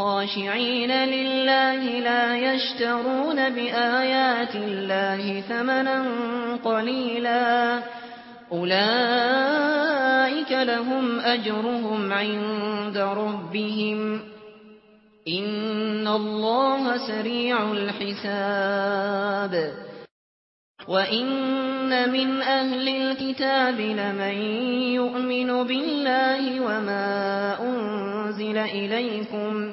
خاشعين لله لا يشترون بآيات الله ثمنا قليلا. أولئك لهم أجرهم عند ربهم. إن الله سريع الحساب. وَإِنَّ مِنْ أَهْلِ الْكِتَابِ لَمَن يُؤْمِنُ بِاللَّهِ وَمَا أُنْزِلَ إِلَيْكُمْ.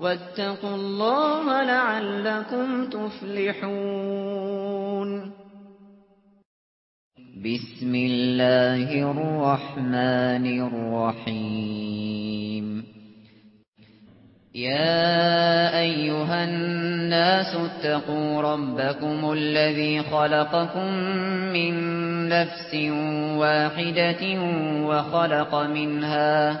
واتقوا الله لعلكم تفلحون. بسم الله الرحمن الرحيم. يا أيها الناس اتقوا ربكم الذي خلقكم من نفس واحدة وخلق منها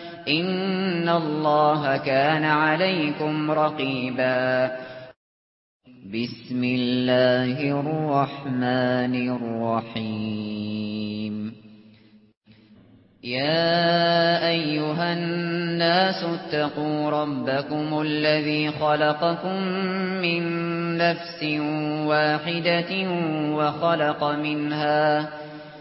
ان الله كان عليكم رقيبا. بسم الله الرحمن الرحيم. يا ايها الناس اتقوا ربكم الذي خلقكم من نفس واحدة وخلق منها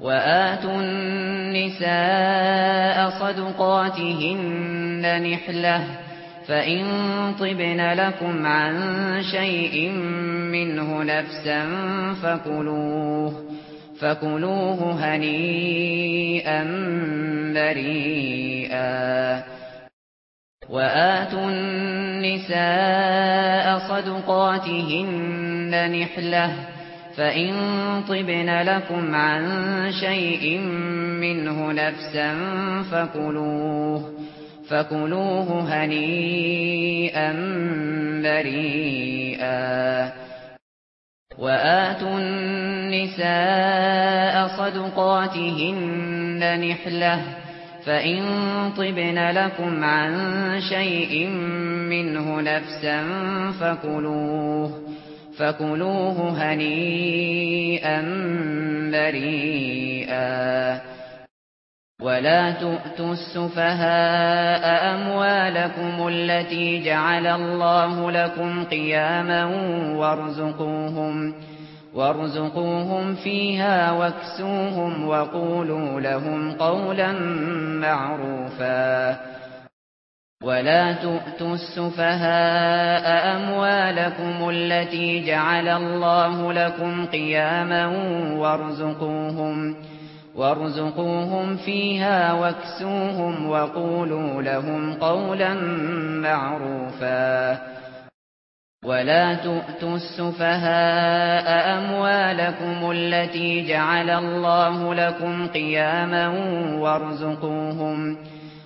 وآتوا النساء صدقاتهن نحلة فإن طبن لكم عن شيء منه نفسا فكلوه فكلوه هنيئا بريئا وآتوا النساء صدقاتهن نحلة فَإِن طِبْنَ لَكُمْ عَن شَيْءٍ مِّنْهُ نَفْسًا فَكُلُوهُ فَكُلُوهُ هَنِيئًا مَّرِيئًا وَآتُوا النِّسَاءَ صَدُقَاتِهِنَّ نِحْلَةً فَإِن طِبْنَ لَكُمْ عَن شَيْءٍ مِّنْهُ نَفْسًا فَكُلُوهُ فكلوه هنيئا مريئا ولا تؤتوا السفهاء أموالكم التي جعل الله لكم قياما وارزقوهم وارزقوهم فيها واكسوهم وقولوا لهم قولا معروفا ولا تؤتوا السفهاء أموالكم التي جعل الله لكم قياما وارزقوهم وارزقوهم فيها واكسوهم وقولوا لهم قولا معروفا ولا تؤتوا السفهاء أموالكم التي جعل الله لكم قياما وارزقوهم فيها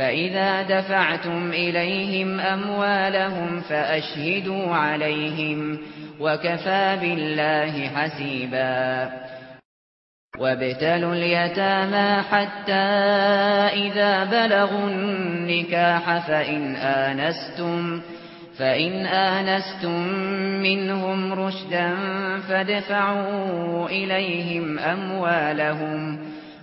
فإذا دفعتم إليهم أموالهم فأشهدوا عليهم وكفى بالله حسيبا وابتلوا اليتامى حتى إذا بلغوا النكاح فإن آنستم فإن آنستم منهم رشدا فادفعوا إليهم أموالهم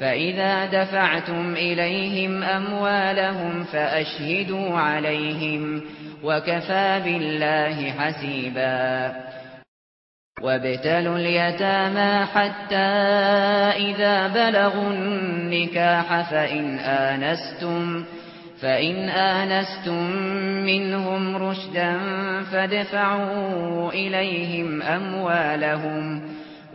فَإِذَا دَفَعْتُمْ إِلَيْهِمْ أَمْوَالَهُمْ فَأَشْهِدُوا عَلَيْهِمْ وَكَفَى بِاللَّهِ حَسِيبًا وَابْتَلُوا الْيَتَامَى حَتَّى إِذَا بَلَغُوا النِّكَاحَ فَإِنْ آنَسْتُمْ فَإِنْ آنَسْتُمْ مِنْهُمْ رُشْدًا فَادْفَعُوا إِلَيْهِمْ أَمْوَالَهُمْ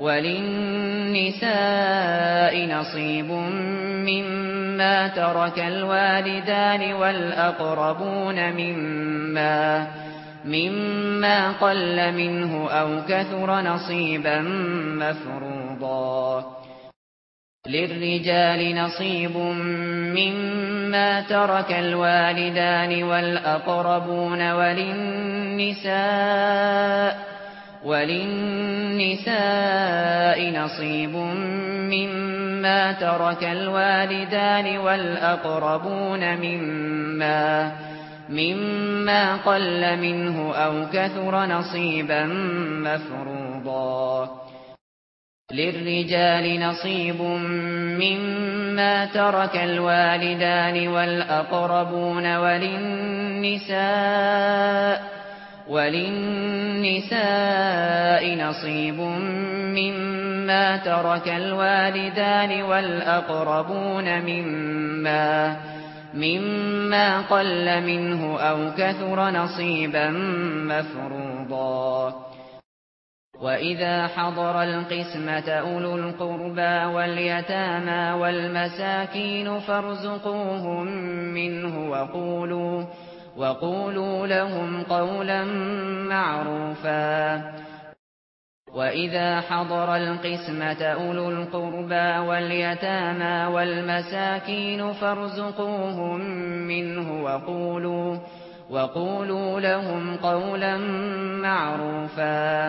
وللنساء نصيب مما ترك الوالدان والأقربون مما مما قل منه أو كثر نصيبا مفروضا. للرجال نصيب مما ترك الوالدان والأقربون وللنساء وللنساء نصيب مما ترك الوالدان والأقربون مما مما قل منه أو كثر نصيبا مفروضا. للرجال نصيب مما ترك الوالدان والأقربون وللنساء وللنساء نصيب مما ترك الوالدان والأقربون مما مما قل منه أو كثر نصيبا مفروضا. وَإِذَا حَضَرَ الْقِسْمَةَ أُولُو الْقُرْبَى وَالْيَتَامَى وَالْمَسَاكِينُ فَارْزُقُوهُم مِّنْهُ وَقُولُوا وقولوا لهم قولا معروفا. وإذا حضر القسمة أولو القربى واليتامى والمساكين فارزقوهم منه وقولوا وقولوا لهم قولا معروفا.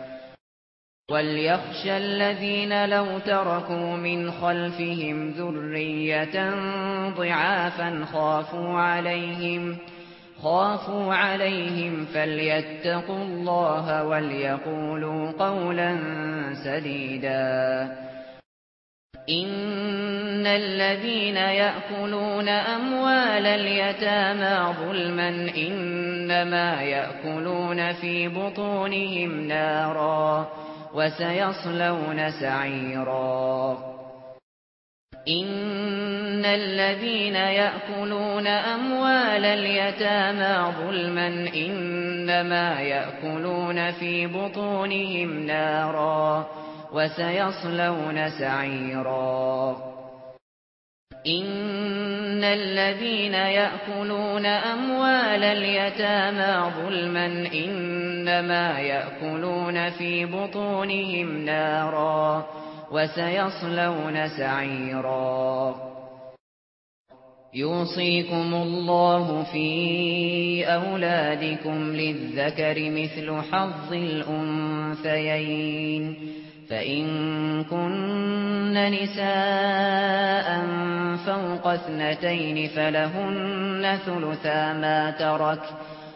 وليخشى الذين لو تركوا من خلفهم ذرية ضعافا خافوا عليهم خافوا عليهم فليتقوا الله وليقولوا قولا سديدا ان الذين ياكلون اموال اليتامى ظلما انما ياكلون في بطونهم نارا وسيصلون سعيرا. إن الذين يأكلون أموال اليتامى ظلما إنما يأكلون في بطونهم نارا وسيصلون سعيرا. إن الذين يأكلون أموال اليتامى ظلما ان انما ياكلون في بطونهم نارا وسيصلون سعيرا يوصيكم الله في اولادكم للذكر مثل حظ الانثيين فإن كن نساء فوق اثنتين فلهن ثلثا ما ترك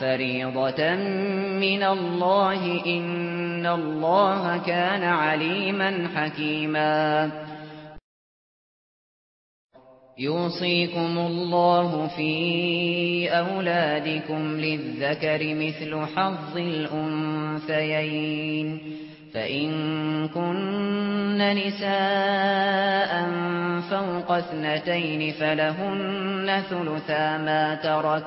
فريضة من الله إن الله كان عليما حكيما. يوصيكم الله في أولادكم للذكر مثل حظ الأنثيين فإن كن نساء فوق اثنتين فلهن ثلثا ما ترك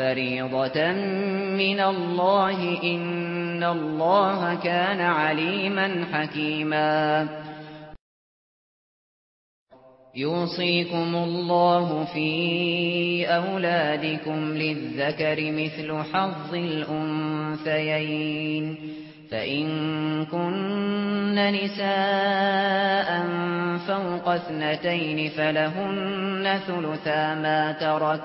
فريضة من الله إن الله كان عليما حكيما. يوصيكم الله في أولادكم للذكر مثل حظ الْأُنثَيَيْنِ فإن كن نساء فوق اثنتين فلهن ثلثا ما ترك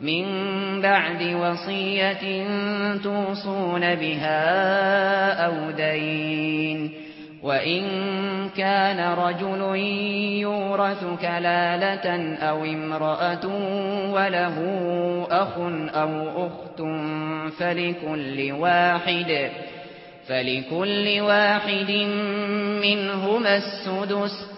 مِنْ بَعْدِ وَصِيَّةٍ تُوصُونَ بِهَا أَوْ دَيْنٍ. وَإِنْ كَانَ رَجُلٌ يُورَثُ كَلَالَةً أَوْ امْرَأَةٌ وَلَهُ أَخٌ أَوْ أُخْتٌ فَلِكُلِّ وَاحِدٍ فَلِكُلِّ وَاحِدٍ مِنْهُمَا السُّدُسُ.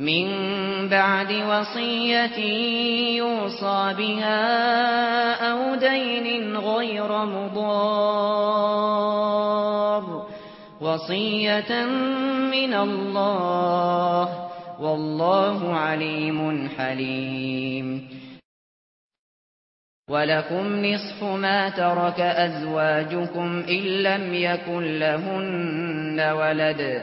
مِنْ بَعْدِ وَصِيَّةٍ يُوصَى بِهَا أَوْ دَيْنٍ غَيْرَ مُضَارٍ. وَصِيَّةً مِنْ اللَّهِ. وَاللَّهُ عَلِيمٌ حَلِيمٌ. وَلَكُمْ نِصْفُ مَا تَرَكَ أَزْوَاجُكُمْ إِن لَّمْ يَكُن لَّهُنَّ وَلَدٌ.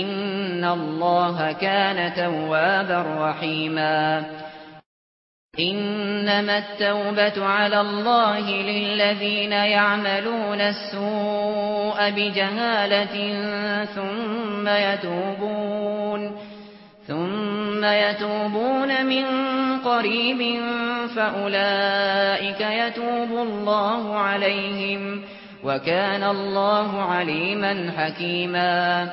ان الله كان توابا رحيما انما التوبه على الله للذين يعملون السوء بجهاله ثم يتوبون ثم يتوبون من قريب فاولئك يتوب الله عليهم وكان الله عليما حكيما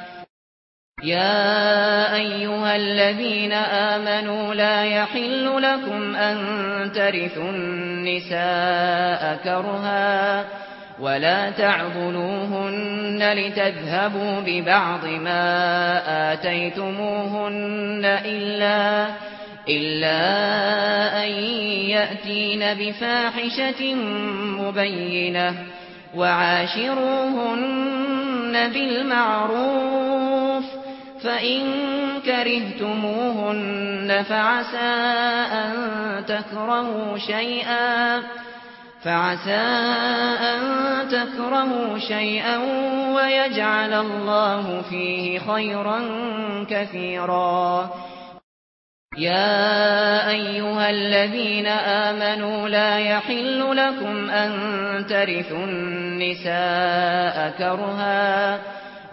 يا أيها الذين آمنوا لا يحل لكم أن ترثوا النساء كرها ولا تعذبوهن لتذهبوا ببعض ما آتيتموهن إلا إلا أن يأتين بفاحشة مبينة وعاشروهن بالمعروف فَإِن كَرِهْتُمُوهُنَّ فَعَسَى أَن تَكْرَهُوا شَيْئًا فَعَسَى أَن تَكْرَهُوا شَيْئًا وَيَجْعَلَ اللَّهُ فِيهِ خَيْرًا كَثِيرًا يا ايها الذين امنوا لا يحل لكم ان ترثوا النساء كرها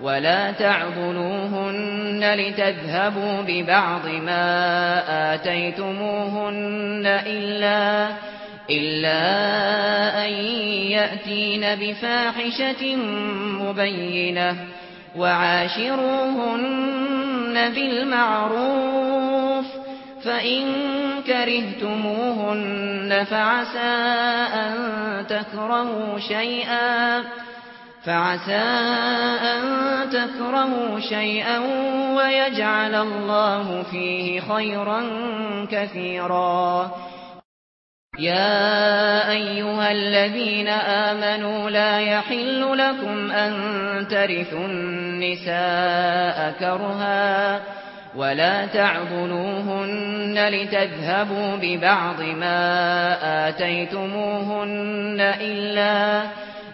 ولا تعذلوهن لتذهبوا ببعض ما آتيتموهن إلا إلا أن يأتين بفاحشة مبينة وعاشروهن بالمعروف فإن كرهتموهن فعسى أن تكرهوا شيئا فعسى أن تكرهوا شيئا ويجعل الله فيه خيرا كثيرا. يا أيها الذين آمنوا لا يحل لكم أن ترثوا النساء كرها ولا تعضلوهن لتذهبوا ببعض ما آتيتموهن إلا أن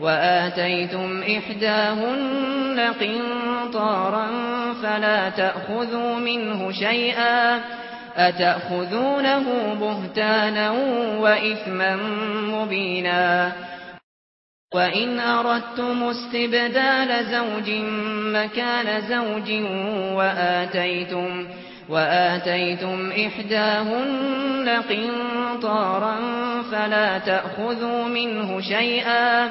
وآتيتم إحداهن قنطارا فلا تأخذوا منه شيئا أتأخذونه بهتانا وإثما مبينا وَإِنْ أَرَدْتُمْ اسْتِبْدَالَ زَوْجٍ مَّكَانَ زَوْجٍ وَآتَيْتُمْ وَآتَيْتُمْ إِحْدَاهُنَّ قِنطَارًا فَلَا تَأْخُذُوا مِنْهُ شَيْئًا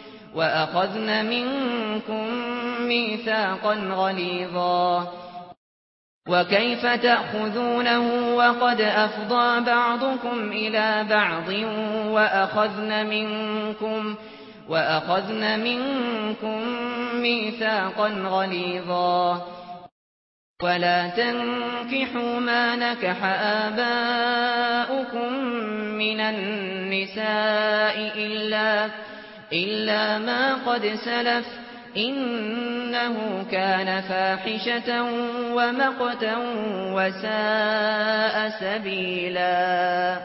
وأخذن مِنكُم مِيثَاقًا غَلِيظًا وَكَيْفَ تَأْخُذُونَهُ وَقَدْ أَفْضَى بَعْضُكُمْ إِلَى بَعْضٍ وأخذن مِنكُم وَأَخَذْنَا مِنكُم مِيثَاقًا غَلِيظًا ولا تنكحوا ما نكح آباؤكم من النساء إلا إلا ما قد سلف إنه كان فاحشة ومقتا وساء سبيلا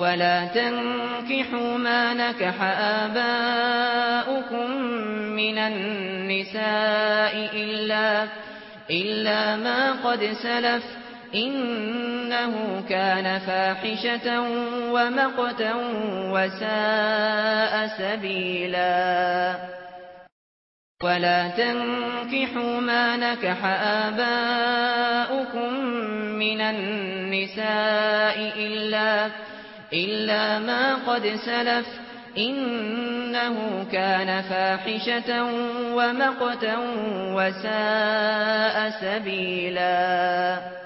ولا تنكحوا ما نكح آباؤكم من النساء إلا, إلا ما قد سلف إنه كان فاحشة ومقتا وساء سبيلا. ولا تنكحوا ما نكح آباؤكم من النساء إلا, إلا ما قد سلف. إنه كان فاحشة ومقتا وساء سبيلا.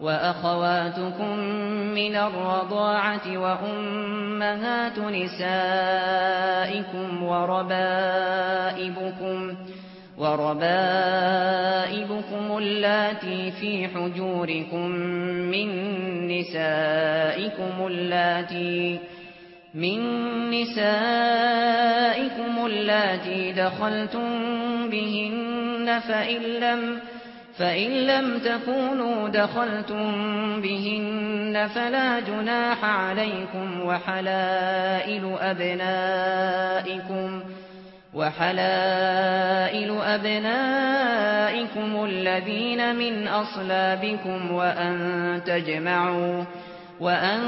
وأخواتكم من الرضاعة وأمهات نسائكم وربائبكم وربائبكم اللاتي في حجوركم من نسائكم اللاتي من نسائكم اللاتي دخلتم بهن فإن لم تكونوا فإن لم تكونوا دخلتم بهن فلا جناح عليكم وحلائل أبنائكم وحلائل أبنائكم الذين من أصلابكم وأن تجمعوا وأن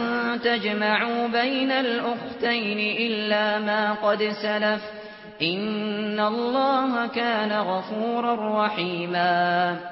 تجمعوا بين الأختين إلا ما قد سلف إن الله كان غفورا رحيماً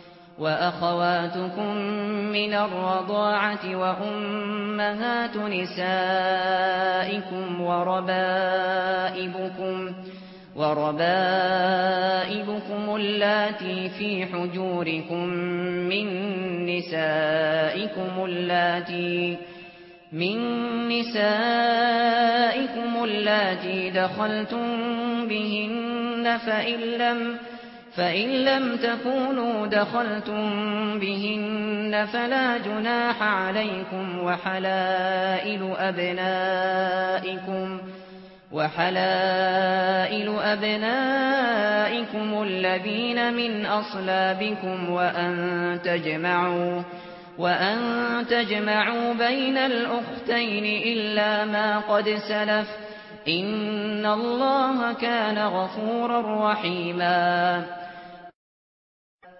وأخواتكم من الرضاعة وأمهات نسائكم وربائبكم وربائبكم اللاتي في حجوركم من نسائكم اللاتي من نسائكم اللاتي دخلتم بهن فإن لم تكونوا فإن لم تكونوا دخلتم بهن فلا جناح عليكم وحلائل أبنائكم وحلائل أبنائكم الذين من أصلابكم وأن تجمعوا وأن تجمعوا بين الأختين إلا ما قد سلف إن الله كان غفورا رحيما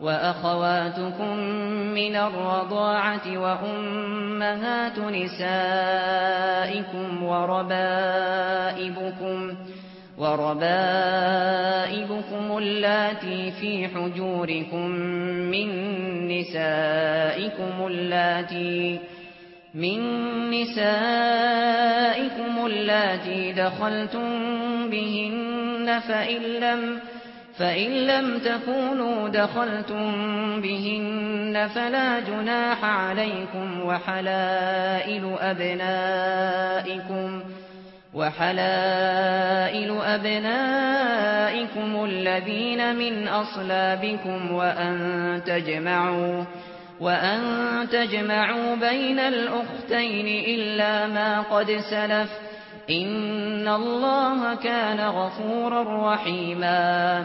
وأخواتكم من الرضاعة وأمهات نسائكم وربائبكم وربائبكم اللاتي في حجوركم من نسائكم اللاتي من نسائكم اللاتي دخلتم بهن فإن لم تكونوا فإن لم تكونوا دخلتم بهن فلا جناح عليكم وحلائل أبنائكم وحلائل أبنائكم الذين من أصلابكم وأن تجمعوا وأن تجمعوا بين الأختين إلا ما قد سلف إن الله كان غفورا رحيما